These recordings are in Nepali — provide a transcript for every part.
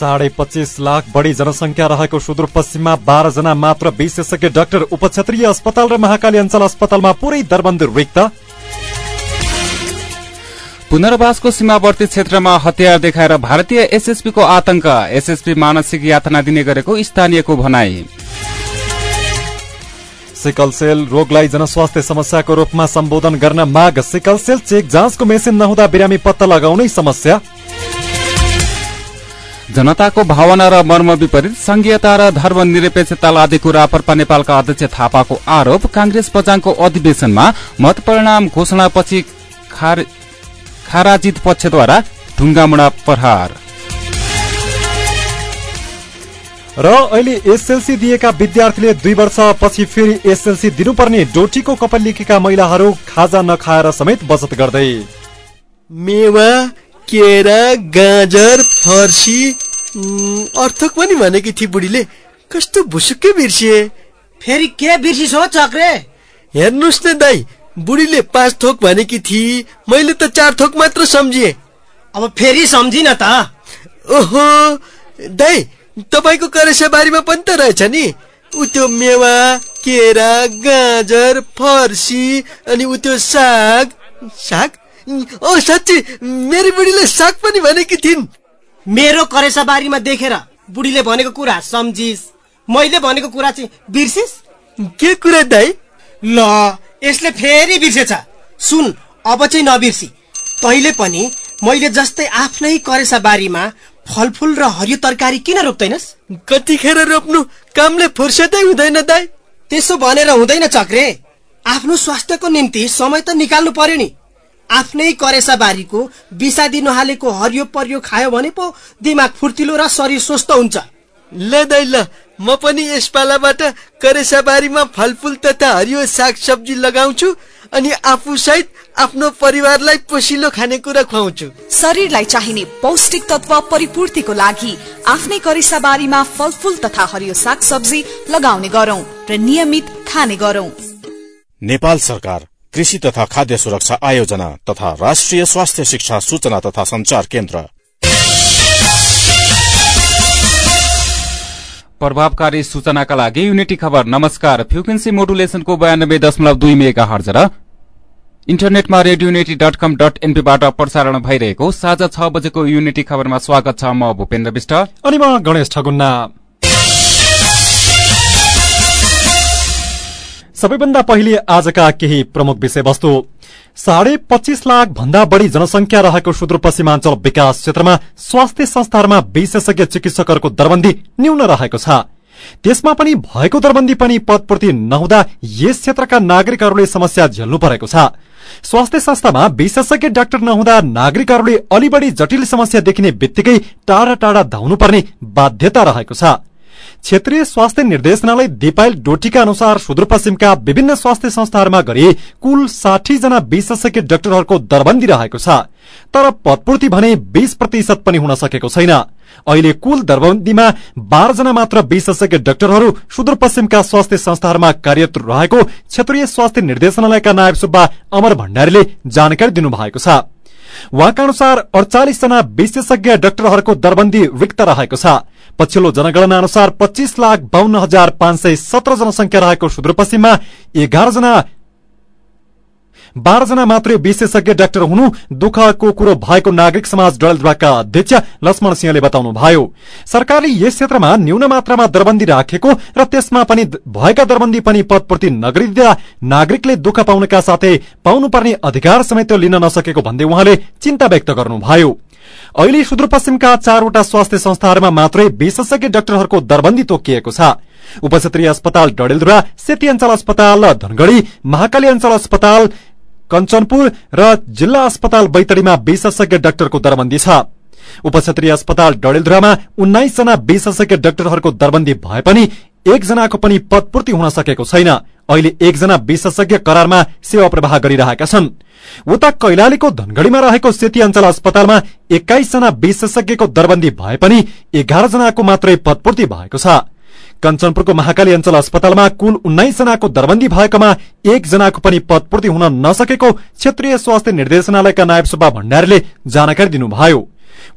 साढे पच्चिस लाख बढी जनसङ्ख्या रहेको सुदूरपश्चिममा बाह्रजना मात्र विशेषज्ञ डाक्टर उपक्षेत्रीय अस्पताल र महाकाली अञ्चल अस्पतालमा पुरै दरबन्दी रिक्त। पुनर्वासको सीमावर्ती क्षेत्रमा हतियार देखाएर भारतीय एसएसपीको आतंक। एसएसपी मानसिक यातना दिने गरेको स्थानीयको भनाई। सिकल सेल रोगलाई जनस्वास्थ्य समस्याको रूपमा सम्बोधन गर्न माग। सिकल सेल चेक जाँचको मेसिन नहुँदा बिरामी पत्ता लगाउनै समस्या। जनताको भावना र मर्म विपरीत संघीयता र धर्मनिरपेक्षता आदि कुरा प्रपा नेपालका अध्यक्ष थापाको आरोप कांग्रेस बजाङको अधिवेशनमा मत परिणाम घोषणापछि खाराजित पक्षद्वारा ढुङ्गामुडा प्रहार। र अहिले एसएलसी दिएका विद्यार्थीले दुई वर्षपछि फेरि एसएलसी दिनुपर्ने डोटीको कपाल लेखेका महिलाहरू खाजा नखाएर समेत बचत गर्दै। मेवा केरा गाजर फर्सी अर्थक पनि भनेकी थिए बुढीले। कस्तो भुसुक्कै बिर्सिए। फेरि के बिर्सिस हो चक्रे? हेर्नुहोस् न दाई बुढीले पाँच थोक भनेकी थिए मैले त चार थोक मात्र सम्झिए। अब फेरि सम्झिन त। ओहो दाई तपाईँको करेसाबारीमा पनि त रहेछ नि। उ त्यो मेवा केरा गाजर फर्सी अनि उ त्यो साग साग? ओ साँच्ची मेरी बुढीले साग पनि भनेकी थिइन्। मेरो करेसाबारीमा देखेर बुढीले भनेको कुरा सम्झिस। मैले भनेको कुरा चाहिँ बिर्सिस? के कुरा दाइ ल यसले फेरि बिर्सेछ। सुन अब चाहिँ नबिर्सी। तैँले पनि मैले जस्तै आफ्नै करेसाबारीमा फलफुल र हरियो तरकारी किन रोप्दैनस्? कतिखेर रोप्नु कामले फुर्सदै हुँदैन दाइ त्यसो भनेर हुँदैन चक्रे। आफ्नो स्वास्थ्यको निम्ति समय त निकाल्नु पर्यो नि। आफ्नै करेसा बारीको बिसादी नहालेको हरियो परियो खायो भने पो दिमाग फुर्तिलो र शरीर स्वस्थ हुन्छ। ल दाइ ल म पनि यस पालाबाट करेसा बारीमा फलफुल तथा हरियो साग सब्जी लगाउँछु अनि आफू सहित आफ्नो परिवारलाई पोसिलो खानेकुरा खुवाउँछु। शरीरलाई चाहिने पौष्टिक तत्व परिपूर्तिको लागि आफ्नै करिसा बारीमा फलफुल तथा हरियो साग सब्जी लगाउने गरौं र नियमित खाने गरौं। नेपाल सरकार कृषि तथा खाद्य सुरक्षा आयोजना तथा राष्ट्रिय स्वास्थ्य शिक्षा सूचना तथा संचार केन्द्र। प्रभावकारी सूचनाका लागि युनिटी खबर। नमस्कार। फ्रिक्वेन्सी मोडुलेसनको बयानब्बे दशमलव दुई मेगा हर्ज र इन्टरनेटमा radio Unity dot com dot एनपीबाट प्रसारण भइरहेको साँझ छ बजेको युनिटी खबरमा स्वागत छ। म भूपेन्द्र विष्ट। अनि म गणेश ठगुन्ना। सबैभन्दा पहिले आजका केही प्रमुख विषयवस्तु। साढे पच्चीस लाख भन्दा बढ़ी जनसंख्या रहेको सुदूरपश्चिमाञ्चल विकास क्षेत्रमा स्वास्थ्य संस्थाहरूमा विशेषज्ञ चिकित्सकहरूको दरबन्दी न्यून रहेको छ। त्यसमा पनि भएको दरबन्दी पनि पदपूर्ति नहुँदा यस क्षेत्रका नागरिकहरूले समस्या झेल्नु परेको छ। स्वास्थ्य संस्थामा विशेषज्ञ डाक्टर नहुँदा नागरिकहरूले अलि बढी जटिल समस्या देखिने बित्तिकै टाढा टाढा धाउनुपर्ने बाध्यता रहेको छ। क्षेत्रीय स्वास्थ्य निर्देशनालय दिपाइल डोटीका अनुसार सुदूरपश्चिमका विभिन्न स्वास्थ्य संस्थाहरूमा गरी कुल साठी जना विशेषज्ञ डाक्टरहरूको दरबन्दी रहेको छ। तर पदपूर्ति भने बीस प्रतिशत पनि हुन सकेको छैन। अहिले कुल दरबन्दीमा बाह्रजना मात्र विशेषज्ञ डाक्टरहरू सुदूरपश्चिमका स्वास्थ्य संस्थाहरूमा कार्यरत रहेको क्षेत्रीय स्वास्थ्य निर्देशनालयका नायब सुब्बा अमर भण्डारीले जानकारी दिनुभएको छ। उहाँका अनुसार अडचालिस जना विशेषज्ञ डाक्टरहरूको दरबन्दी रिक्त रहेको छ। पछिल्लो जनगणना अनुसार पच्चीस लाख बाहन्न हजार पाँच सय सत्र जनसंख्या रहेको सुदूरपश्चिममा एघार जना बाह्रजना मात्रै विशेषज्ञ डाक्टर हुनु दुःखको कुरो भएको नागरिक समाज डलद्वाका अध्यक्ष लक्ष्मण सिंहले बताउनुभयो सरकारले यस क्षेत्रमा न्यून मात्रामा दरबन्दी राखेको र त्यसमा पनि भएका दरबन्दी पनि पदपूर्ति नगरिदिँदा नागरिकले दुःख पाउनका साथै पाउनुपर्ने अधिकार समेत लिन नसकेको भन्दै उहाँले चिन्ता व्यक्त गर्नुभयो। अहिले सुदूरपश्चिमका चारवटा स्वास्थ्य संस्थाहरूमा मात्रै विशेषज्ञ डाक्टरहरूको दरबन्दी तोकिएको छ। उपक्षेत्रीय अस्पताल डडेलधुरा सेती अञ्चल अस्पताल धनगढ़ी महाकाली अञ्चल अस्पताल कञ्चनपुर र जिल्ला अस्पताल बैतडीमा विशेषज्ञ डाक्टरको दरबन्दी छ। उपक्षेत्रीय अस्पताल डडेलधुरामा उन्नाइस जना विशेषज्ञ डाक्टरहरूको दरबन्दी भए पनि एकजनाको पनि पदपूर्ति हुन सकेको छैन। अहिले एकजना विशेषज्ञ करारमा सेवा प्रवाह गरिरहेका छन्। उता कैलालीको धनगढ़ीमा रहेको सेती अञ्चल अस्पतालमा एक्काइस जना विशेषज्ञको दरबन्दी भए पनि एघार जनाको मात्रै पदपूर्ति भएको छ। कञ्चनपुरको महाकाली अञ्चल अस्पतालमा कुल उन्नाइस जनाको दरबन्दी भएकोमा एकजनाको पनि पदपूर्ति हुन नसकेको क्षेत्रीय स्वास्थ्य निर्देशनालयका नायब सुब्बा भण्डारीले जानकारी दिनुभयो।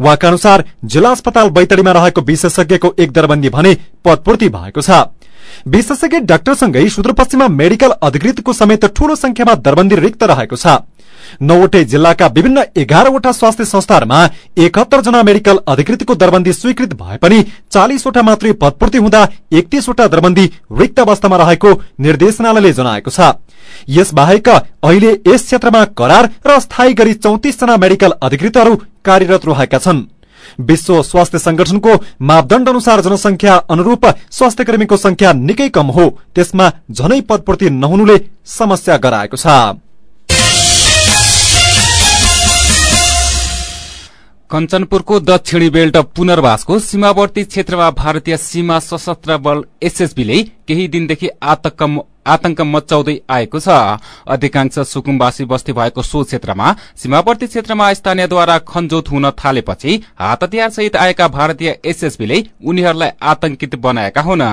उहाँका अनुसार जिल्ला अस्पताल बैतडीमा रहेको विशेषज्ञको एक दरबन्दी भने पदपूर्ति भएको छ। विशेषज्ञ डाक्टरसँगै सुदूरपश्चिममा मेडिकल अधिकृतको समेत ठूलो संख्यामा दरबन्दी रिक्त रहेको छ। नौवटै जिल्लाका विभिन्न एघारवटा स्वास्थ्य संस्थाहरूमा एकहत्तर जना मेडिकल अधिकृतको दरबन्दी स्वीकृत भए पनि चालिसवटा मात्रै पदपूर्ति हुँदा एकतीसवटा दरबन्दी रिक्त अवस्थामा रहेको निर्देशनालयले जनाएको छ। यसबाहेक अहिले यस क्षेत्रमा करार र स्थायी गरी चौतिसजना मेडिकल अधिकृतहरू कार्यरत रहेका छन्। विश्व स्वास्थ्य संगठनको मापदण्ड अनुसार जनसंख्या अनुरूप स्वास्थ्य कर्मीको संख्या निकै कम हो। त्यसमा झनै पदपूर्ति नहुनुले समस्या गराएको छ। कञ्चनपुरको दक्षिणी बेल्ट पुनर्वासको सीमावर्ती क्षेत्रमा भारतीय सीमा सशस्त्र बल एसएसबीले केही दिनदेखि आतंक मचाउँदै आएको छ। अधिकांश सुकुम्बासी बस्ती भएको सो क्षेत्रमा सीमावर्ती क्षेत्रमा स्थानीयद्वारा खनजोत हुन थालेपछि हात हतियार सहित आएका भारतीय एसएसबीले उनीहरूलाई आतंकित बनाएका हुन्।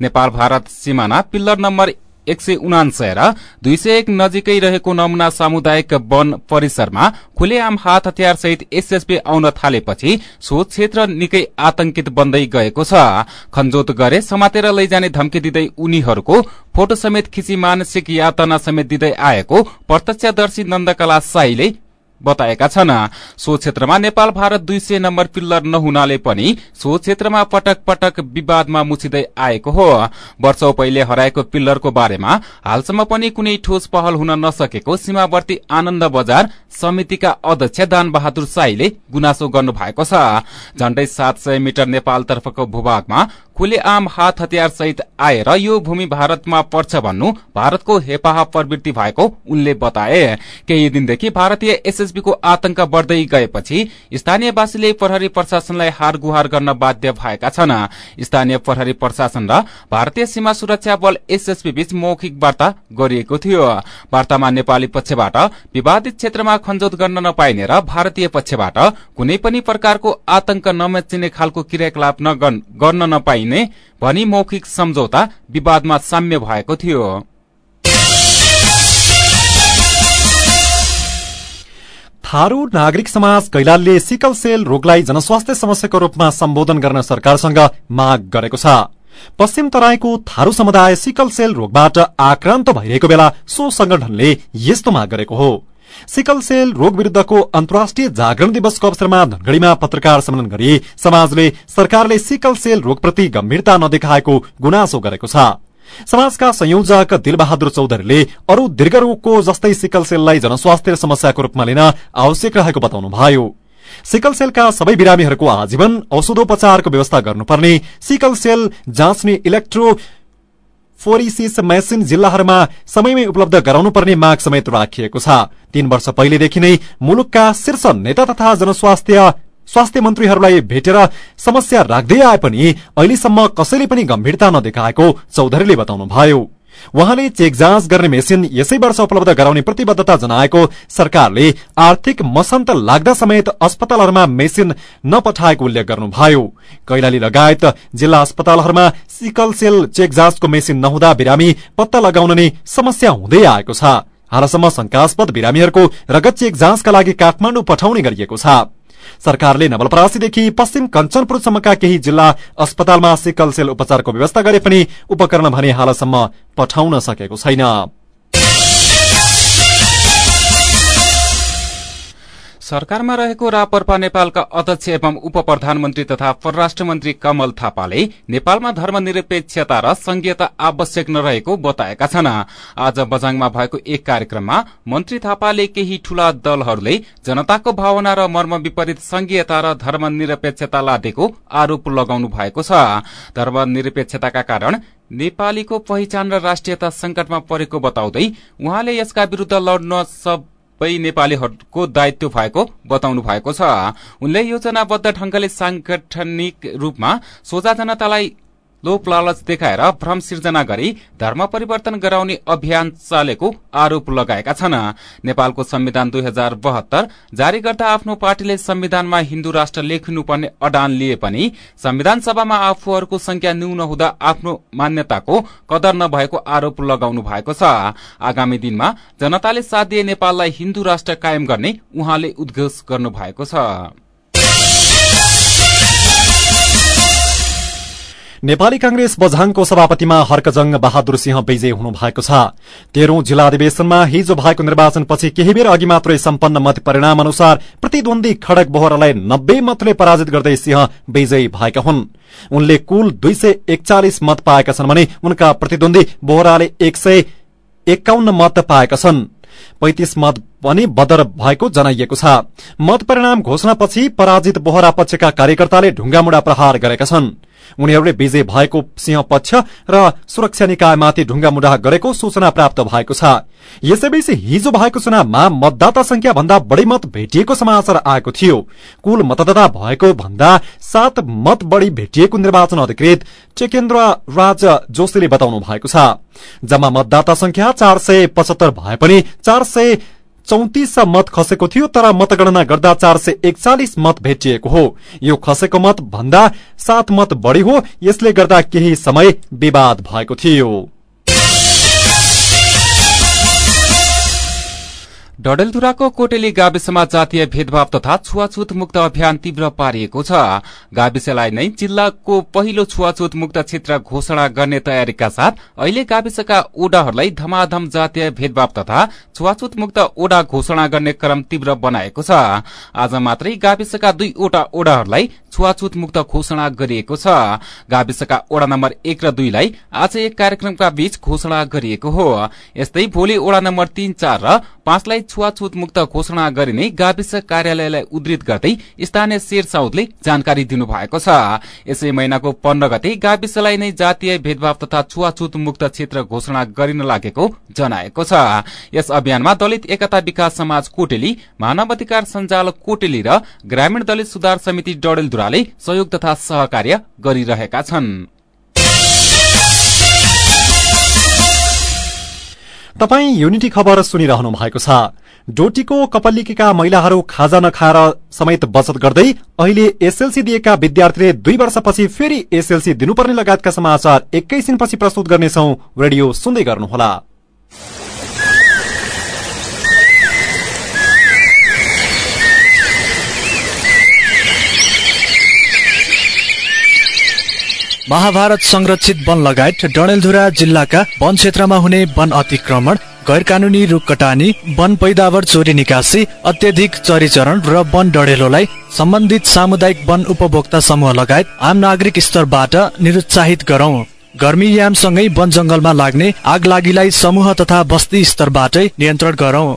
नेपाल भारत सीमाना पिल्लर नम्बर एक सय उनान्सय र दुई सय एक नजिकै रहेको नमुना सामुदायिक वन परिसरमा खुलेआम हात हतियार सहित एसएसबी आउन थालेपछि सो क्षेत्र निकै आतंकित बन्दै गएको छ। खनजोत गरे समातेर लैजाने धम्की दिँदै उनीहरूको फोटो समेत खिची मानसिक यातना समेत दिँदै आएको प्रत्यक्षदर्शी नन्दकला साईले बताएका छन्। सो क्षेत्रमा नेपाल भारत दुई सय नम्बर पिल्लर नहुनाले पनि सो क्षेत्रमा पटक पटक विवादमा मुछिँदै आएको हो। वर्षौं पहिले हराएको पिल्लरको बारेमा हालसम्म पनि कुनै ठोस पहल हुन नसकेको सीमावर्ती आनन्द बजार समितिका अध्यक्ष दान बहादुर साईले गुनासो गर्नु भएको छ। झण्डै सात सय मिटर नेपालतर्फको भूभागमा खुलेआम हात हतियार सहित आएर यो भूमि भारतमा पर्छ भन्नु भारतको हेपाह प्रवृत्ति भएको उनले बताए। केही दिनदेखि भारतीय एसएसबीको आतंक बढ़दै गएपछि स्थानीयवासीले प्रहरी प्रशासनलाई हार गुहार गर्न बाध्य भएका छन्। स्थानीय प्रहरी प्रशासन र भारतीय सीमा सुरक्षा बल एसएसबी बीच मौखिक वार्ता गरिएको थियो। वार्तामा नेपाली पक्षबाट विवादित क्षेत्रमा खनजोत गर्न नपाइने र भारतीय पक्षबाट कुनै पनि प्रकारको आतंक नमचिने खालको क्रियाकलाप गर्न नपाइने गरिने भनी मौखिक सम्झौता विवादमा साम्य भएको थियो। थारू नागरिक समाज कैलालले सिकल सेल रोगलाई जनस्वास्थ्य समस्याको रूपमा सम्बोधन गर्न सरकारसँग माग गरेको छ। पश्चिम तराईको थारू समुदाय सिकल सेल रोगबाट आक्रान्त भइरहेको बेला सो संगठनले यस्तो माग गरेको हो। सिकल सेल रोग विरूद्धको अन्तर्राष्ट्रिय जागरण दिवसको अवसरमा धनगढ़ीमा पत्रकार सम्मेलन गरी समाजले सरकारले सिकल सेल रोगप्रति गम्भीरता नदेखाएको गुनासो गरेको छ। समाजका संयोजक दिलबहादुर चौधरीले अरू दीर्घ रोगको जस्तै सिकल सेललाई जनस्वास्थ्य समस्याको रूपमा लिन आवश्यक रहेको बताउनुभयो। सिकल सेलका सबै बिरामीहरूको आजीवन औषधोपचारको व्यवस्था गर्नुपर्ने सिकल सेल जाँच्ने इलेक्ट्रो फोरिसिस मेसिन जिल्लाहरूमा समयमै उपलब्ध गराउनुपर्ने माग समेत राखिएको छ। तीन वर्ष पहिलेदेखि नै मुलुकका शीर्ष नेता तथा जनस्वास्थ्य स्वास्थ्य मन्त्रीहरूलाई भेटेर समस्या राख्दै आए पनि अहिलेसम्म कसैले पनि गम्भीरता नदेखाएको चौधरीले बताउनुभयो। उहाँले चेक जाँच गर्ने मेसिन यसै वर्ष उपलब्ध गराउने प्रतिबद्धता जनाएको सरकारले आर्थिक मसन्त लाग्दा समेत अस्पतालहरूमा मेसिन नपठाएको उल्लेख गर्नुभयो। कैलाली लगायत जिल्ला अस्पतालहरूमा सिकल सेल चेक जाँचको मेसिन नहुँदा बिरामी पत्ता लगाउन नै समस्या हुँदै आएको छ। हालसम्म शंकास्पद बिरामीहरूको रगत चेक जाँचका लागि काठमाडौँ पठाउने गरिएको छ। सरकारले नवलपरासीदेखि पश्चिम कञ्चनपुरसम्मका केही जिल्ला अस्पतालमा सिकल सेल उपचारको व्यवस्था गरे पनि उपकरण भने हालसम्म पठाउन सकेको छैन। सरकारमा रहेको रापरपा नेपालका अध्यक्ष एवं उप प्रधानमन्त्री तथा परराष्ट्र मन्त्री कमल थापाले नेपालमा धर्मनिरपेक्षता र संघीयता आवश्यक नरहेको बताएका छन्। आज बजाङमा भएको एक कार्यक्रममा मन्त्री थापाले केही ठूला दलहरूले जनताको भावना र मर्म विपरीत संघीयता र धर्मनिरपेक्षता लादेको आरोप लगाउनु भएको छ। धर्मनिरपेक्षताका कारण नेपालीको पहिचान र राष्ट्रियता संकटमा परेको बताउँदै उहाँले यसका विरूद्ध लड्न सब सबै नेपालीहरूको दायित्व भएको बताउनु भएको छ। उनले योजनाबद्ध ढंगले सांगठनिक रूपमा सोझा जनतालाई लोप लालच देखाएर भ्रम सिर्जना गरी धर्म परिवर्तन गराउने अभियान चालेको आरोप लगाएका छन्। नेपालको संविधान दुई हजार बहत्तर जारी गर्दा आफ्नो पार्टीले संविधानमा हिन्दू राष्ट्र लेखिनुपर्ने अडान लिए पनि संविधान सभामा आफूहरूको संख्या न्यून हुँदा आफ्नो मान्यताको कदर नभएको आरोप लगाउनु भएको छ। आगामी दिनमा जनताले साथ दिए नेपाललाई हिन्दू राष्ट्र कायम गर्ने उहाँले उद्घोष गर्नु भएको छ। नेपाली कांग्रेस बझाङको सभापतिमा हर्कजंग बहादुर सिंह विजय हुनु भएको छ। तेह्रौं जिल्ला अधिवेशनमा हिजो भएको निर्वाचनपछि केही बेर अघि मात्रै सम्पन्न मत परिणाम अनुसार प्रतिद्वन्दी खड़क बोहरालाई नब्बे मतले पराजित गर्दै सिंह विजयी भएका हुन्। उनले कुल दुई सय एकचालिस मत पाएका छन् भने उनका प्रतिद्वन्दी बोहराले एक सय एकाउन्न मत पाएका छन्। पैंतिस मत पनि बदर भएको जनाइएको छ। मत परिणाम घोषणापछि पराजित बोहरा पक्षका कार्यकर्ताले ढुङ्गामुढा प्रहार गरेका छन्। उनीहरूले विजय भएको सिंह पक्ष र सुरक्षा निकायमाथि ढुङ्गामुढा गरेको सूचना प्राप्त भएको छ। यसैबीच हिजो भएको चुनावमा मतदाता संख्या भन्दा बढ़ी मत भेटिएको समाचार आएको थियो। कुल मतदाता भएको भन्दा सात मत बढ़ी भेटिएको निर्वाचन अधिकृत चेकेन्द्र राज जोशीले बताउनु भएको छ। जम्मा मतदाता संख्या चार सय पचहत्तर भए पनि चार सय चौतिस मत खसेको थियो तर मतगणना गर्दा चार सय एकचालिस मत भेटिएको हो। यो खसेको मत भन्दा सात मत बढ़ी हो यसले गर्दा केही समय विवाद भएको थियो। डडेलधुराको कोटेली गाविसमा जातीय भेदभाव तथा छुवाछुत मुक्त अभियान तीव्र पारिएको छ। गाविसलाई नै जिल्लाको पहिलो छुवाछुत मुक्त क्षेत्र घोषणा गर्ने तयारीका साथ अहिले गाविसका ओडाहरूलाई धमाधम जातीय भेदभाव तथा छुवाछुत मुक्त ओडा घोषणा गर्ने क्रम तीव्र बनाएको छ। आज मात्रै गाविसका दुईवटा ओडाहरूलाई छुवाछुत मुक्त घोषणा गरिएको छ। गाविसका ओडा नम्बर एक र दुईलाई आज एक कार्यक्रमका बीच घोषणा गरिएको हो। यस्तै भोलि ओडा नम्बर तीन चार र पाँचलाई छुवाछुत मुक्त घोषणा गरिने गाविस कार्यालयलाई उद्धृत गर्दै स्थानीय शेर साउदले जानकारी दिनुभएको छ। यसै महिनाको पन्ध्र गते गाविसलाई नै जातीय भेदभाव तथा छुवाछुत मुक्त क्षेत्र घोषणा गरिन लागेको जनाएको छ। यस अभियानमा दलित एकता विकास समाज कोटेली मानव अधिकार सञ्जाल कोटेली र ग्रामीण दलित सुधार समिति डडेलधुराले सहयोग तथा सहकार्य गरिरहेका छन्। तपाई युनिटी खबर सुनिरहनु भएको छ। डोटीको कपलिकेका महिलाहरू खाजा नखाएर समेत बचत गर्दै अहिले एसएलसी दिएका विद्यार्थीले दुई वर्षपछि फेरि एसएलसी दिनुपर्ने लगायतका समाचार एकैछिनपछि प्रस्तुत गर्नेछौ रेडियो सुन्दै गर्नुहोला। महाभारत संरक्षित वन लगायत डडेलधुरा जिल्लाका वन क्षेत्रमा हुने वन अतिक्रमण गैर कानूनी रुख कटानी वन पैदावर चोरी निकासी अत्यधिक चरीचरण र वन डढेलोलाई सम्बन्धित सामुदायिक वन उपभोक्ता समूह लगायत आम नागरिक स्तरबाट निरुत्साहित गरौं। गर्मी यामसँगै वन जंगलमा लाग्ने आग लागिलाई समूह तथा बस्ती स्तरबाटै नियन्त्रण गरौं।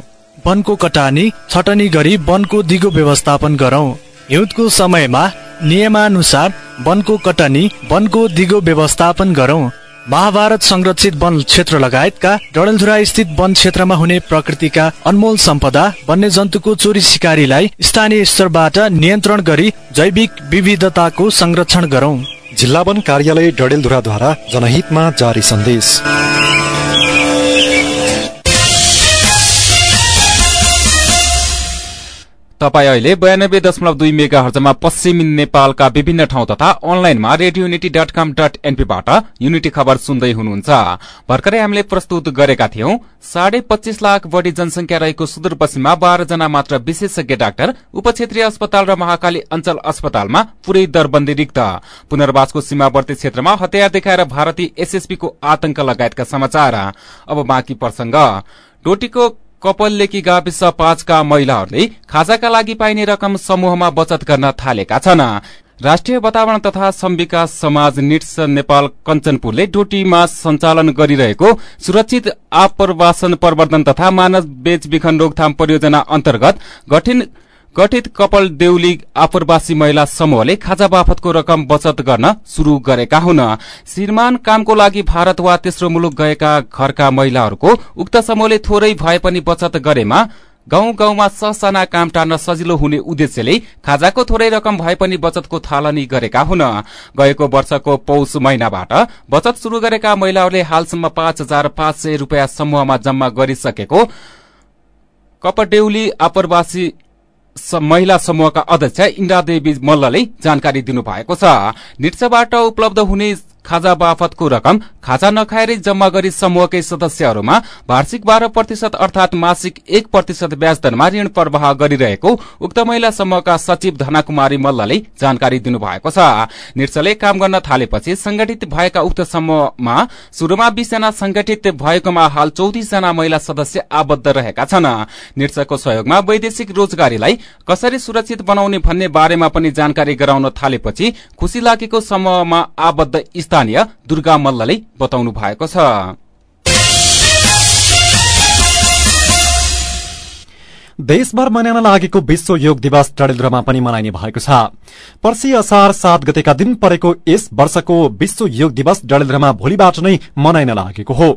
वनको कटानी छटनी गरी वनको दिगो व्यवस्थापन गरौं। हिउँदको समयमा नियमानुसार वनको कटनी वनको दिगो व्यवस्थापन गरौं। महाभारत संरक्षित वन क्षेत्र लगायतका डडेलधुरा स्थित वन क्षेत्रमा हुने प्रकृतिका अनमोल सम्पदा वन्यजन्तुको चोरी सिकारीलाई स्थानीय स्तरबाट नियन्त्रण गरी जैविक विविधताको संरक्षण गरौं। जिल्ला वन कार्यालय डडेलधुराद्वारा जनहितमा जारी सन्देश। तपाई अहिले बयानब्बे दशमलव दुई मेगा हर्जमा पश्चिमी नेपालका विभिन्न ठाउँ तथा अनलाइनमा radio Unity dot com dot एनपीबाट Unity खबर सुन्दै हुनुहुन्छ। भर्खरै हामीले प्रस्तुत गरेका थियौं साढे पच्चीस लाख बढ़ी जनसंख्या रहेको सुदूरपश्चिममा बाह्र जना मात्र विशेषज्ञ डाक्टर उपक्षेत्रीय अस्पताल र महाकाली अञ्चल अस्पतालमा पूरै दरबन्दी रिक्त। पुनर्वासको सीमावर्ती क्षेत्रमा हतियार देखाएर भारतीय एसएसपीको आतंक लगायतका समाचार। अब डोटीको कपललेकी गाविस पाँचका महिलाहरूले खाजाका लागि पाइने रकम समूहमा बचत गर्न थालेका छन्। राष्ट्रिय वातावरण तथा सम्विकास समाज निट्स नेपाल कञ्चनपुरले डोटीमा सञ्चालन गरिरहेको सुरक्षित आप्रवासन प्रवर्धन तथा मानव बेचबिखन रोकथाम परियोजना अन्तर्गत गठित गठित कपाल देउली आप्रवासी महिला समूहले खाजा बापतको रकम बचत गर्न शुरू गरेका हुन्। श्रीमान कामको लागि भारत वा तेस्रो मुलुक गएका घरका महिलाहरूको उक्त समूहले थोरै भए पनि बचत गरेमा गाउँ गाउँमा ससाना काम टार्न सजिलो हुने उद्देश्यले खाजाको थोरै रकम भए पनि बचतको थालनी गरेका हुन्। गएको वर्षको पौष महिनाबाट बचत शुरू गरेका महिलाहरूले हालसम्म पाँच हजार पाँच सय रूपियाँ समूहमा जम्मा गरिसकेको कपडेउली आप्रवासी महिला समूहका अध्यक्ष इन्दिरा देवी मल्लले जानकारी दिनुभएको छ। नृत्यबाट उपलब्ध हुने खाजा बाफतको रकम खाजा नखाएरै जम्मा गरी समूहकै सदस्यहरूमा वार्षिक बाह्र प्रतिशत अर्थात मासिक एक प्रतिशत ब्याज दरमा ऋण प्रवाह गरिरहेको उक्त महिला समूहका सचिव धनाकुमारी मल्लले जानकारी दिनुभएको छ। निर्चले काम गर्न थालेपछि संगठित भएका उक्त समूहमा शुरूमा बीसजना संगठित भएकोमा हाल चौतिसजना महिला सदस्य आबद्ध रहेका छन्। निर्चको सहयोगमा वैदेशिक रोजगारीलाई कसरी सुरक्षित बनाउने भन्ने बारेमा पनि जानकारी गराउन थालेपछि खुशी लागेको समूहमा आबद्ध स्थानीय दुर्गा मल्लले बताउनु भएको छ। देशभर मनाउन लागेको विश्व योग दिवस डडेलधुरामा पनि मनाइने भएको छ। पर्सि असार सात गतेका दिन परेको यस वर्षको विश्व योग दिवस डडेलधुरामा भोलिबाट नै मनाइन लागेको हो।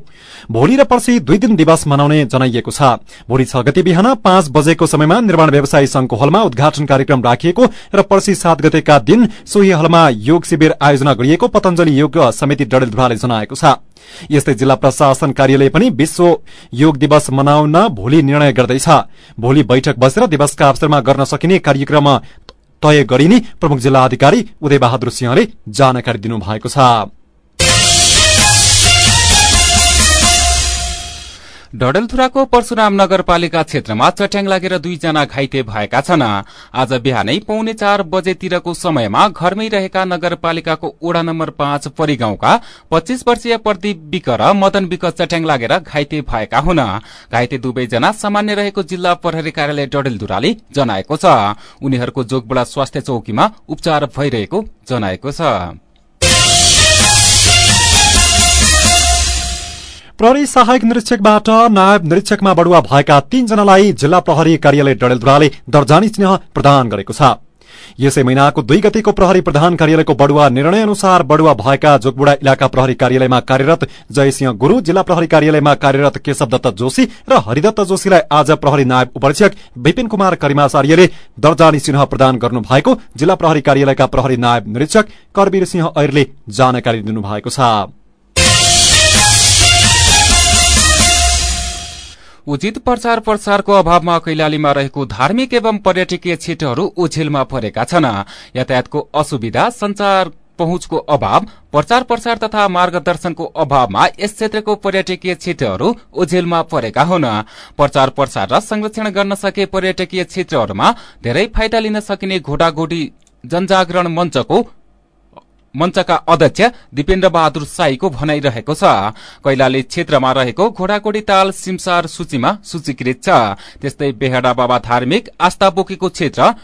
भोलि र पर्सि दुई दिन दिवस मनाउने जनाइएको छ। भोलि छ गते बिहान पाँच बजेको समयमा निर्माण व्यवसायी संघको हलमा उद्घाटन कार्यक्रम राखिएको र पर्सि सात गतेका दिन सोही हलमा योग शिविर आयोजना गरिएको पतंजलि योग समिति डडेलधुराले जनाएको छ। यस्तै जिल्ला प्रशासन कार्यालय पनि विश्व योग दिवस मनाउन भोलि निर्णय गर्दैछ। भोलि बैठक बसेर दिवसका अवसरमा गर्न सकिने कार्यक्रम तय गरिने प्रमुख जिल्ला अधिकारी उदय बहादुर सिंहले जानकारी दिनुभएको छ। डडेलधुराको परशुराम नगरपालिका क्षेत्रमा चट्याङ लागेर दुईजना घाइते भएका छन्। आज बिहानै पौने चार बजेतिरको समयमा घरमै रहेका नगरपालिकाको ओडा नम्बर पाँच परिगाउँका पच्चीस वर्षीय प्रदीप विक र मदन विक चट्याङ लागेर घाइते भएका हुन्। घाइते दुवैजना सामान्य रहेको जिल्ला प्रहरी कार्यालय डडेलधुराले जनाएको छ। उनीहरूको जोगबुडा स्वास्थ्य चौकीमा उपचार भइरहेको जनाएको छ। प्रहरी सहायक निरीक्षकबाट नायब निरीक्षकमा बढुवा भएका तीनजनालाई जिल्ला प्रहरी कार्यालय डडेलधुराले दर्जानी चिन्ह प्रदान गरेको छ। यसै महिनाको दुई गतिको प्रहरी प्रधान कार्यालयको बढुवा निर्णय अनुसार बढुवा भएका जोगबुडा इलाका प्रहरी कार्यालयमा कार्यरत जयसिंह गुरू जिल्ला प्रहरी कार्यालयमा कार्यरत केशव दत्त जोशी र हरिदत्त जोशीलाई आज प्रहरी नायब उपरीक्षक विपिन कुमार करिमाचार्यले दर्जानी चिन्ह प्रदान गर्नु भएको जिल्ला प्रहरी कार्यालयका प्रहरी नायब निरीक्षक करवीर सिंह ऐरले जानकारी दिनुभएको छ। उचित प्रचार प्रसारको अभावमा कैलालीमा रहेको धार्मिक एवं पर्यटकीय क्षेत्रहरू ओझेलमा परेका छन्। यातायातको असुविधा संचार पहुँचको अभाव प्रचार प्रसार तथा मार्गदर्शनको अभावमा यस क्षेत्रको पर्यटकीय क्षेत्रहरू ओझेलमा परेका हुन्। प्रचार प्रसार र संरक्षण गर्न सके पर्यटकीय क्षेत्रहरूमा धेरै फाइदा लिन सकिने घोडाघोडी जनजागरण मञ्चको मञ्चका अध्यक्ष दिपेन्द्र बहादुर साईको भनाइरहेको छ। कैलाली क्षेत्रमा रहेको घोडाकोडी ताल सिमसार सूचीमा सूचीकृत छ। त्यस्तै बेहडा बाबा धार्मिक आस्था बोकेको क्षेत्र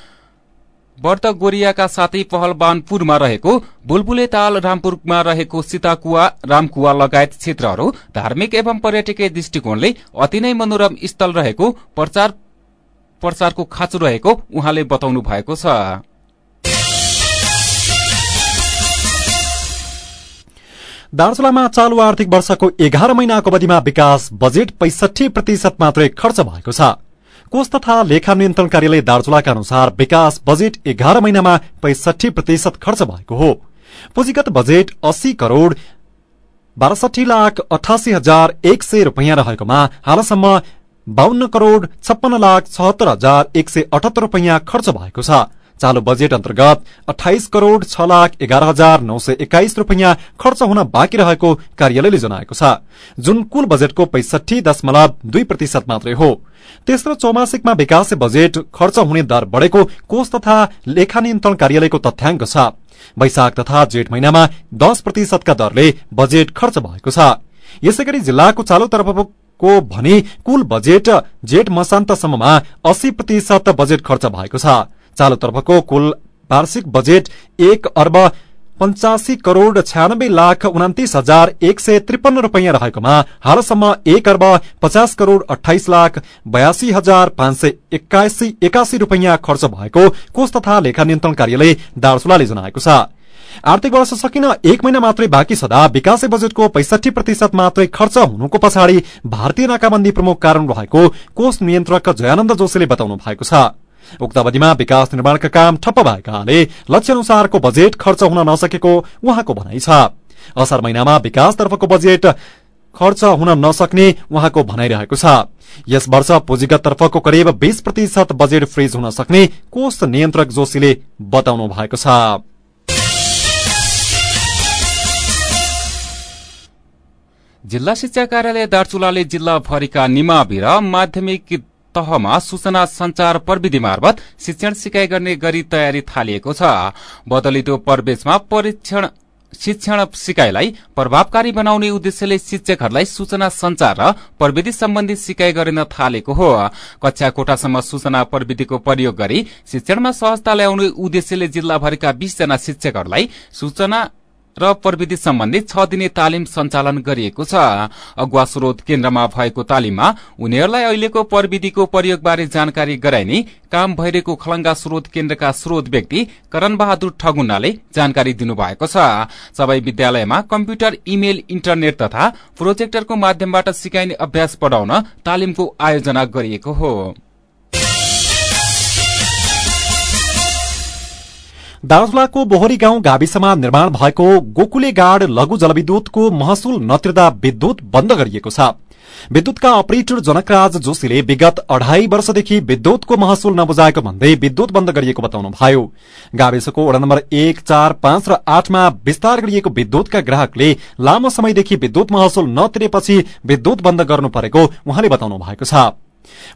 वर्त गोरियाका साथै पहलवानपुरमा रहेको बुलबुले ताल रामपुरमा रहेको सीताकुवा रामकुवा लगायत क्षेत्रहरू धार्मिक एवं पर्यटकीय दृष्टिकोणले अति नै मनोरम स्थल रहेको प्रचार प्रसारको खाँचो रहेको उहाँले बताउनु भएको छ। दार्चुलामा चालू आर्थिक वर्षको एघार महिनाको अवधिमा विकास बजेट पैसठी प्रतिशत मात्रै खर्च भएको छ। कोष तथा लेखा नियन्त्रण कार्यालय दार्चुलाका अनुसार विकास बजेट एघार महिनामा पैसठी प्रतिशत खर्च भएको हो। पुँजीगत बजेट अस्सी करोड़ बासठी लाख अठासी हजार एक सय रूपियाँ रहेकोमा हालसम्म बाहन्न करोड़ छप्पन्न लाख छहत्तर हजार एक सय अठहत्तर रूपियाँ खर्च भएको छ। चालू बजेट अन्तर्गत अठाइस करोड़ छ लाख एघार हजार नौ सय एक्काइस रूपियाँ खर्च हुन बाँकी रहेको कार्यालयले जनाएको छ। जुन कुल बजेटको पैसठी दशमलव दुई प्रतिशत मात्रै हो। तेस्रो चौमासिकमा विकास बजेट खर्च हुने दर बढ़ेको कोष तथा लेखा नियन्त्रण कार्यालयको तथ्याङ्क छ। वैशाख तथा जेठ महिनामा दश प्रतिशतका दरले बजेट खर्च भएको छ। यसै गरी जिल्लाको चालू तर्फको भने कुल बजेट जेठ मसान्तसम्ममा अस्सी प्रतिशत बजेट खर्च भएको छ। चालू तर्फको कुल वार्षिक बजेट एक अर्ब पञ्चासी करोड़ छ्यानब्बे लाख उनातिस हजार एक सय त्रिपन्न रूपियाँ रहेकोमा हालसम्म एक अर्ब पचास करोड़ अठाइस लाख बयासी हजार पाँच सय एक्कासी एकासी रूपियाँ खर्च भएको कोष तथा लेखा नियन्त्रण कार्यालय दार्चुलाले जनाएको छ। आर्थिक वर्ष सकिन एक महिना मात्रै बाँकी छँदा विकासे बजेटको पैसठी प्रतिशत मात्रै खर्च हुनुको पछाडि भारतीय नाकाबन्दी प्रमुख कारण रहेको कोष नियन्त्रक जयानन्द जोशीले बताउनु भएको छ। उक्त अवधिमा विकास निर्माणका काम ठप्प भएकाले लक्ष्य अनुसारको बजेट खर्च हुन नसकेको उहाँको भनाइ छ। असार महिनामा विकासतर्फको बजेट खर्च हुन नसक्ने उहाँको भनाइरहेको छ। यस वर्ष पुँजीगत तर्फको करिब बीस प्रतिशत बजेट फ्रिज हुन सक्ने कोष नियन्त्रक जोशीले बताउनु भएको छ। जिल्ला शिक्षा कार्यालय दार्चुलाले जिल्लाभरिका निमावि र माध्यमिक तहमा सूचना संचार प्रविधि मार्फत शिक्षण सिकाइ गर्ने गरी तयारी थालिएको छ। बदलिदो प्रवेशमा परीक्षण शिक्षण सिकाइलाई प्रभावकारी बनाउने उद्देश्यले शिक्षकहरूलाई सूचना संचार र प्रविधि सम्बन्धी सिकाइ गरिन थालेको हो। कक्षा कोठासम्म सूचना प्रविधिको प्रयोग गरी शिक्षणमा सहजता ल्याउने उद्देश्यले जिल्लाभरिका बीसजना शिक्षकहरूलाई सूचना र प्रविधि सम्बन्धी छ दिने तालिम सञ्चालन गरिएको छ। अगुवा स्रोत केन्द्रमा भएको तालिममा उनीहरूलाई अहिलेको प्रविधिको प्रयोगबारे जानकारी गराइने काम भइरहेको खलंगा स्रोत केन्द्रका स्रोत व्यक्ति करण बहादुर ठगुन्नाले जानकारी दिनुभएको छ। सबै विद्यालयमा कम्प्युटर इमेल इन्टरनेट तथा प्रोजेक्टरको माध्यमबाट सिकाइने अभ्यास पढ़ाउन तालिमको आयोजना गरिएको हो। दार्चुलाको बोहरी गाउँ गाविसमा निर्माण भएको गोकुले गाड लघु जलविद्युतको महसुल नतिर्दा विद्युत बन्द गरिएको छ। विद्युतका अपरेटर जनकराज जोशीले विगत अढ़ाई वर्षदेखि विद्युतको महसुल नबुझाएको भन्दै विद्युत बन्द गरिएको बताउनुभयो। गाविसको वडा नम्बर एक चार पाँच र आठमा विस्तार गरिएको विद्युतका ग्राहकले लामो समयदेखि विद्युत महसुल नतिरेपछि विद्युत बन्द गर्नु परेको उहाँले बताउनु भएको छ।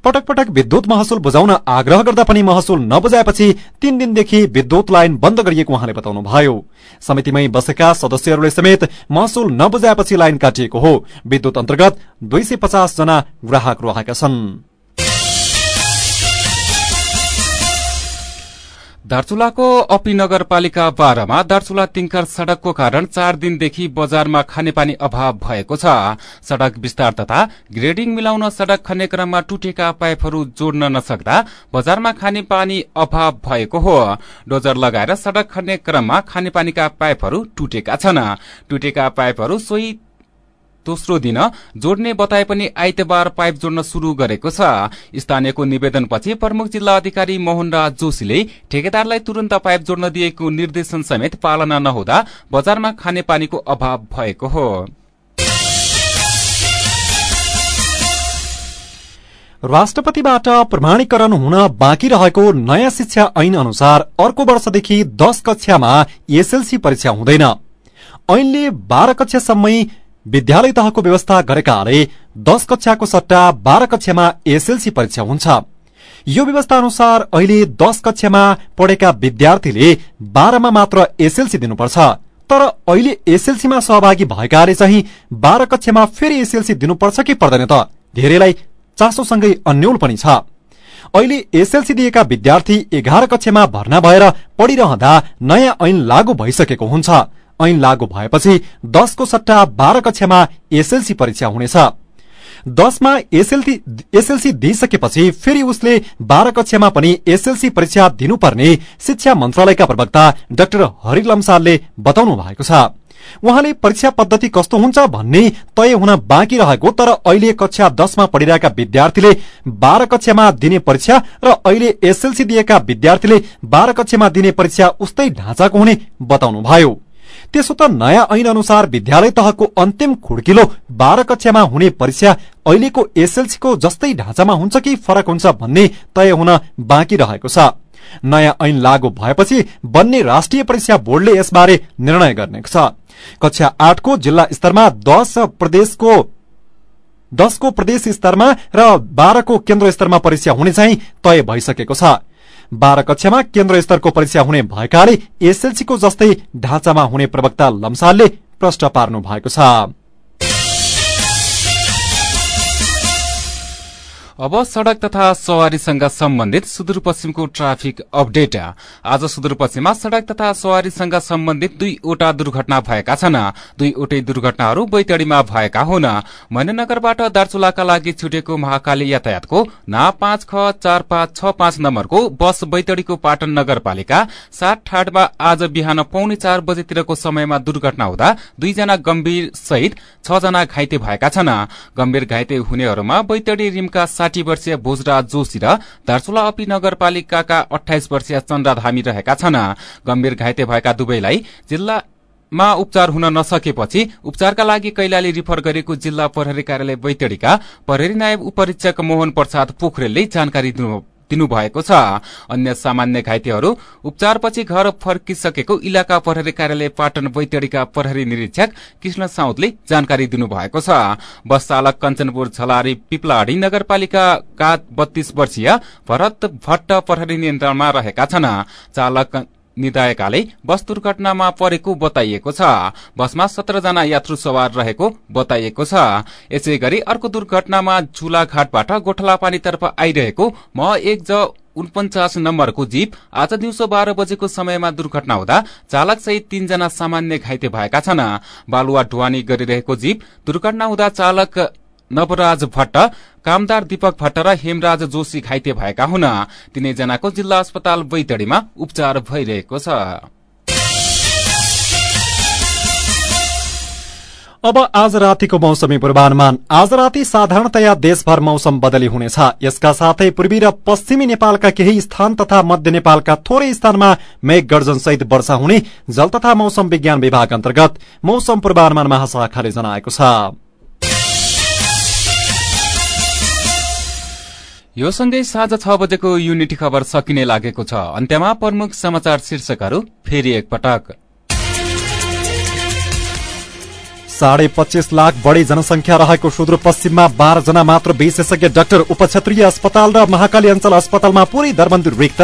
पटक पटक विद्युत महसुल बुझाउन आग्रह गर्दा पनि महसुल नबुझाएपछि तीन दिनदेखि विद्युत लाइन बन्द गरिएको उहाँले बताउनुभयो। समितिमै बसेका सदस्यहरूले समेत महसुल नबुझाएपछि लाइन काटिएको हो। विद्युत अन्तर्गत दुई सय पचास जना ग्राहक रहेका छन्। दार्चुलाको अपी नगरपालिका बाह्रमा दार्चुला तिङ्कर सड़कको कारण चार दिनदेखि बजारमा खानेपानी अभाव भएको छ। सड़क विस्तार तथा ग्रेडिङ मिलाउन सड़क खन्ने क्रममा टुटेका पाइपहरू जोड्न नसक्दा बजारमा खानेपानी अभाव भएको हो। डोजर लगाएर सड़क खन्ने क्रममा खानेपानीका पाइपहरू टुटेका छन्। टुटेका पाइपहरू सोही दोस्रो दिन जोड्ने बताए पनि आइतबार पाइप जोड्न शुरू गरेको छ। स्थानीयको निवेदनपछि प्रमुख जिल्ला अधिकारी मोहन राज जोशीले ठेकेदारलाई तुरन्त पाइप जोड्न दिएको निर्देशन समेत पालना नहुँदा बजारमा खानेपानीको अभाव भएको हो। राष्ट्रपतिबाट प्रमाणीकरण हुन बाँकी रहेको नयाँ शिक्षा ऐन अनुसार अर्को वर्षदेखि दश कक्षामा एसएलसी परीक्षा हुँदैन। ऐनले बाह्र कक्षासम्मै विद्यालय तहको व्यवस्था गरेकाले दश कक्षाको सट्टा बाह्र कक्षामा एसएलसी परीक्षा हुन्छ। यो व्यवस्था अनुसार अहिले दश कक्षामा पढेका विद्यार्थीले बाह्रमा मात्र एसएलसी दिनुपर्छ। तर अहिले एसएलसीमा सहभागी भएकाले चाहिँ बाह्र कक्षामा फेरि एसएलसी दिनुपर्छ कि पर्दैन त? धेरैलाई चासोसँगै अन्यल पनि छ। अहिले एसएलसी दिएका विद्यार्थी एघार कक्षामा भर्ना भएर पढिरहँदा नयाँ ऐन लागू भइसकेको हुन्छ। ऐन लागू भएपछि दशको सट्टा बाह्र कक्षामा एसएलसी परीक्षा हुनेछ। दशमा एसएलसी दिइसकेपछि फेरि उसले बाह्र कक्षामा पनि एसएलसी परीक्षा दिनुपर्ने शिक्षा मन्त्रालयका प्रवक्ता डाक्टर हरि लम्सालले बताउनु भएको छ। उहाँले परीक्षा पद्धति कस्तो हुन्छ भन्ने तय हुन बाँकी रहेको तर अहिले कक्षा दशमा पढिरहेका विद्यार्थीले बाह्र कक्षामा दिने परीक्षा र अहिले एसएलसी दिएका विद्यार्थीले बाह्र कक्षामा दिने परीक्षा उस्तै ढाँचाको हुने बताउनुभयो। त्यसो त नयाँ ऐन अनुसार विद्यालय तहको अन्तिम खुड्किलो बाह्र कक्षामा हुने परीक्षा अहिलेको एसएलसीको जस्तै ढाँचामा हुन्छ कि फरक हुन्छ भन्ने तय हुन बाँकी रहेको छ। नयाँ ऐन लागू भएपछि बन्ने राष्ट्रिय परीक्षा बोर्डले यसबारे निर्णय गर्नेछ। कक्षा आठको जिल्ला स्तरमा दश प्रदेशको दशको प्रदेश स्तरमा र बाह्रको केन्द्र स्तरमा परीक्षा हुने चाहिँ तय भइसकेको छ। बाह्र कक्षामा केन्द्र स्तरको परीक्षा हुने भएकाले एसएलसीको जस्तै ढाँचामा हुने प्रवक्ता लम्सालले प्रश्न पार्नु भएको छ। अब सड़क तथा सवारीसँग सम्बन्धित सुदूरपश्चिमको ट्राफिक अपडेट। आज सुदूरपश्चिममा सड़क तथा सवारीसँग सम्बन्धित दुईवटा दुर्घटना भएका छन्। दुईवटै दुर्घटनाहरू बैतडीमा भएका हुन्। मैननगरबाट दार्चुलाका लागि छुटेको महाकाली यातायातको ना पाँच ख चार पाँच छ पाँच नम्बरको बस बैतडीको पाटन नगरपालिका सात ठाडमा आज बिहान पौने चार बजेतिरको समयमा दुर्घटना हुँदा दुईजना गम्भीर सहित छ जना घाइते भएका छन्। गम्भीर घाइते हुनेहरूमा बैतडी रिमका साठी वर्षीय भोजराज जोशी र दार्चुला अपी नगरपालिकाका अठाइस वर्षीय चन्द्रा धामी रहेका छन्। गम्भीर घाइते भएका दुवैलाई जिल्ला मा उपचार हुन नसकेपछि उपचारका लागि कैलाली रिफर गरेको जिल्ला प्रहरी कार्यालय बैतडीका प्रहरी नायब उपरीक्षक मोहन प्रसाद पोखरेलले जानकारी दिनुभएको छ। अन्य सामान्य घाइतेहरू उपचारपछि घर फर्किसकेको इलाका प्रहरी कार्यालय पाटन बैतडीका प्रहरी निरीक्षक कृष्ण साउदले जानकारी दिनुभएको छ। बस चालक कञ्चनपुर छलारी पिपलाडी नगरपालिकाका बत्तीस वर्षीय भरत भट्ट प्रहरी नियन्त्रणमा रहेका छन्। चालक निदायकाले बस दुर्घटनामा परेको बताइएको छ। बसमा सत्रजना यात्रु सवार रहेको बताइएको छ। यसै गरी अर्को दुर्घटनामा झुलाघाटबाट गोठला पानीतर्फ आइरहेको म एक ज उनपचास नम्बरको जीप आज दिउँसो बाह्र बजेको समयमा दुर्घटना हुँदा चालक सहित तीनजना सामान्य घाइते भएका छन्। बालुवा ढुवानी गरिरहेको जीप दुर्घटना हुँदा चालक नवराज भट्ट कामदार दीपक भट्ट र हेमराज जोशी घाइते भएका हुन्। तीनैजनाको जिल्ला अस्पताल बैतडीमा उपचार भइरहेको छ। अब आज रातिको मौसमी पूर्वानुमान। आज राति साधारणतया देशभर मौसम बदली हुनेछ। यसका साथै पूर्वी र पश्चिमी नेपालका केही स्थान तथा मध्य नेपालका थोरै स्थानमा मेघ गर्जन सहित वर्षा हुने जल तथा मौसम विज्ञान विभाग अन्तर्गत मौसम पूर्वानुमान महाशाखाले जनाएको छ। यो सँगै साँझ छ बजेको युनिटी खबर सकिने लागेको छ। अन्त्यमा प्रमुख समाचार शीर्षकहरू फेरि एकपटक। साढे पच्चीस लाख बढ़ी जनसंख्या रहेको सुदूरपश्चिममा बाह्र जना मात्र विशेषज्ञ डाक्टर उपक्षेत्रीय अस्पताल र महाकाली अञ्चल अस्पतालमा पूरै दरबन्दी रिक्त।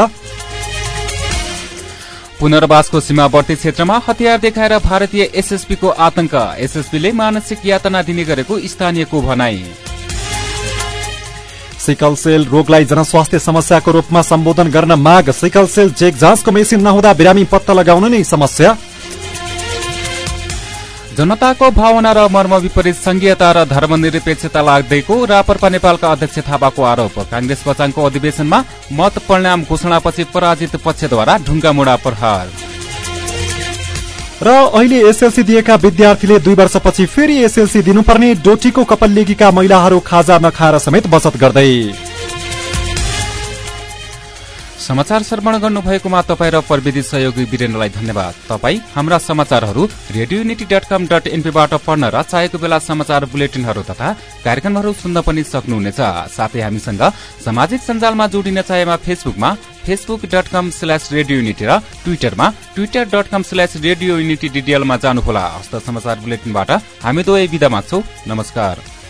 पुनर्वासको सीमावर्ती क्षेत्रमा हतियार देखाएर भारतीय एसएसपीको आतंक। एसएसपीले मानसिक यातना दिने गरेको स्थानीयको भनाई। सिकल सेल रोगलाई जनस्वास्थ्य समस्याको रूपमा सम्बोधन गर्न माग। सिकल सेल चेक जाँचको मेसिन नहुँदा बिरामी पत्ता लगाउन नै समस्या। जनताको भावना र मर्म विपरीत संघीयता र धर्मनिरपेक्षता लाग्दैको रापरपा नेपालका अध्यक्ष थापाको आरोप। कांग्रेस बचाङको अधिवेशनमा मत परिणाम घोषणापछि पराजित पक्षद्वारा ढुङ्गा मुडा प्रहार। र अहिले एसएलसी दिएका विद्यार्थीले दुई वर्षपछि फेरि एसएलसी दिनुपर्ने डोटीको कपललेगीका महिलाहरू खाजा नखाएर समेत बचत गर्दै। समाचार श्रवण गर्नुभएकोमा तपाईँ र प्रविधि सहयोगी वीरेन्द्रलाई धन्यवाद। तपाईँ हाम्रा समाचारहरू radio Unity dot com dot एनपीबाट पढ्न र चाहेको बेला समाचार बुलेटिनहरू तथा कार्यक्रमहरू सुन्न पनि सक्नुहुनेछ। साथै हामीसँग सामाजिक सञ्जालमा जोडिन चाहेमा फेसबुकमा Facebook dot com slash radio Unity र ट्विटरमा Twitter dot com slash radio Unity डिडिएलमा जानुहोला। हस्त समाचार बुलेटिनबाट हामी दुवै विदा माग्छौ। नमस्कार।